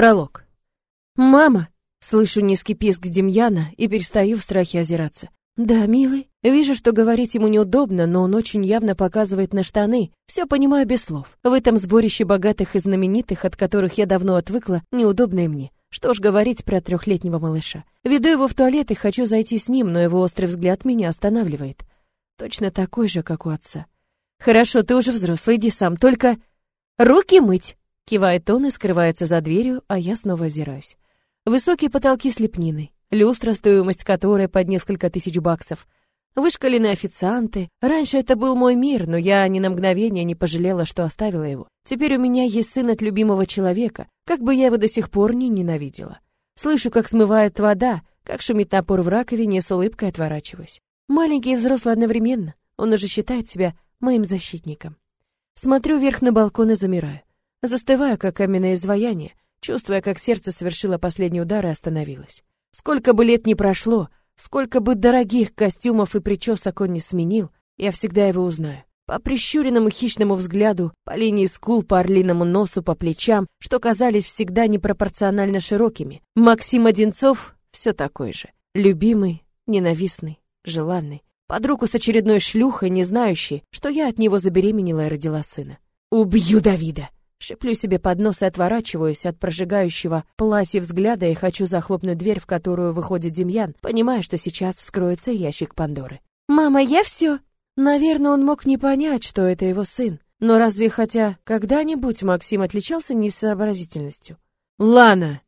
Пролог. «Мама!» — слышу низкий писк Демьяна и перестаю в страхе озираться. «Да, милый. Вижу, что говорить ему неудобно, но он очень явно показывает на штаны. Все понимаю без слов. В этом сборище богатых и знаменитых, от которых я давно отвыкла, неудобно и мне. Что ж говорить про трехлетнего малыша. Веду его в туалет и хочу зайти с ним, но его острый взгляд меня останавливает. Точно такой же, как у отца. «Хорошо, ты уже взрослый, иди сам, только...» «Руки мыть!» Кивает он и скрывается за дверью, а я снова озираюсь. Высокие потолки с лепниной, люстра, стоимость которой под несколько тысяч баксов. Вышкаленные официанты. Раньше это был мой мир, но я ни на мгновение не пожалела, что оставила его. Теперь у меня есть сын от любимого человека, как бы я его до сих пор не ненавидела. Слышу, как смывает вода, как шумит напор в раковине, с улыбкой отворачиваюсь. Маленький и взрослый одновременно. Он уже считает себя моим защитником. Смотрю вверх на балкон и замираю. Застываю, как каменное изваяние, чувствуя, как сердце совершило последний удар и остановилось. Сколько бы лет ни прошло, сколько бы дорогих костюмов и причесок он не сменил, я всегда его узнаю. По прищуренному хищному взгляду, по линии скул, по орлиному носу, по плечам, что казались всегда непропорционально широкими. Максим Одинцов все такой же. Любимый, ненавистный, желанный. Под руку с очередной шлюхой, не знающей, что я от него забеременела и родила сына. «Убью Давида!» Шеплю себе под нос и отворачиваюсь от прожигающего платья взгляда и хочу захлопнуть дверь, в которую выходит Демьян, понимая, что сейчас вскроется ящик Пандоры. «Мама, я все!» Наверное, он мог не понять, что это его сын. Но разве хотя когда-нибудь Максим отличался несообразительностью? «Лана!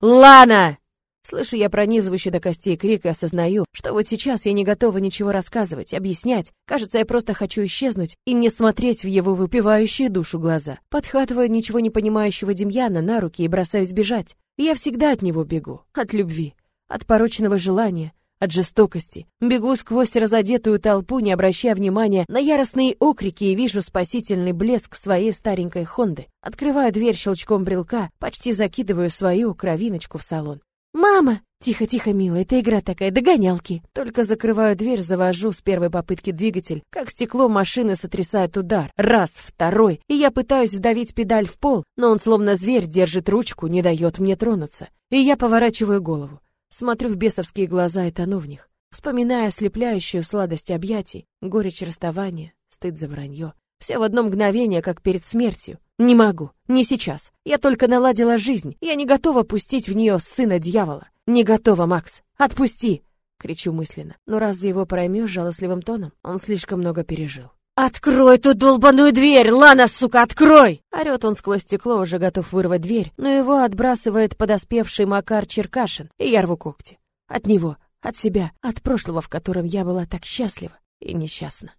Лана!» Слышу я пронизывающий до костей крик и осознаю, что вот сейчас я не готова ничего рассказывать, объяснять. Кажется, я просто хочу исчезнуть и не смотреть в его выпивающие душу глаза. Подхватываю ничего не понимающего Демьяна на руки и бросаюсь бежать. Я всегда от него бегу. От любви. От порочного желания. От жестокости. Бегу сквозь разодетую толпу, не обращая внимания на яростные окрики и вижу спасительный блеск своей старенькой Хонды. Открываю дверь щелчком брелка, почти закидываю свою кровиночку в салон. «Мама!» «Тихо, тихо, милая, это игра такая, догонялки!» Только закрываю дверь, завожу с первой попытки двигатель, как стекло машины сотрясает удар. Раз, второй, и я пытаюсь вдавить педаль в пол, но он словно зверь держит ручку, не дает мне тронуться. И я поворачиваю голову, смотрю в бесовские глаза и тону в них, вспоминая ослепляющую сладость объятий, горечь расставания, стыд за вранье. Все в одно мгновение, как перед смертью. Не могу, не сейчас. Я только наладила жизнь. Я не готова пустить в нее сына дьявола. Не готова, Макс. Отпусти! кричу мысленно. Но разве его проймешь жалостливым тоном? Он слишком много пережил. «Открой ту долбаную дверь, Лана, сука, открой!» Орет он сквозь стекло, уже готов вырвать дверь, но его отбрасывает подоспевший Макар Черкашин, и я рву когти. От него, от себя, от прошлого, в котором я была так счастлива и несчастна.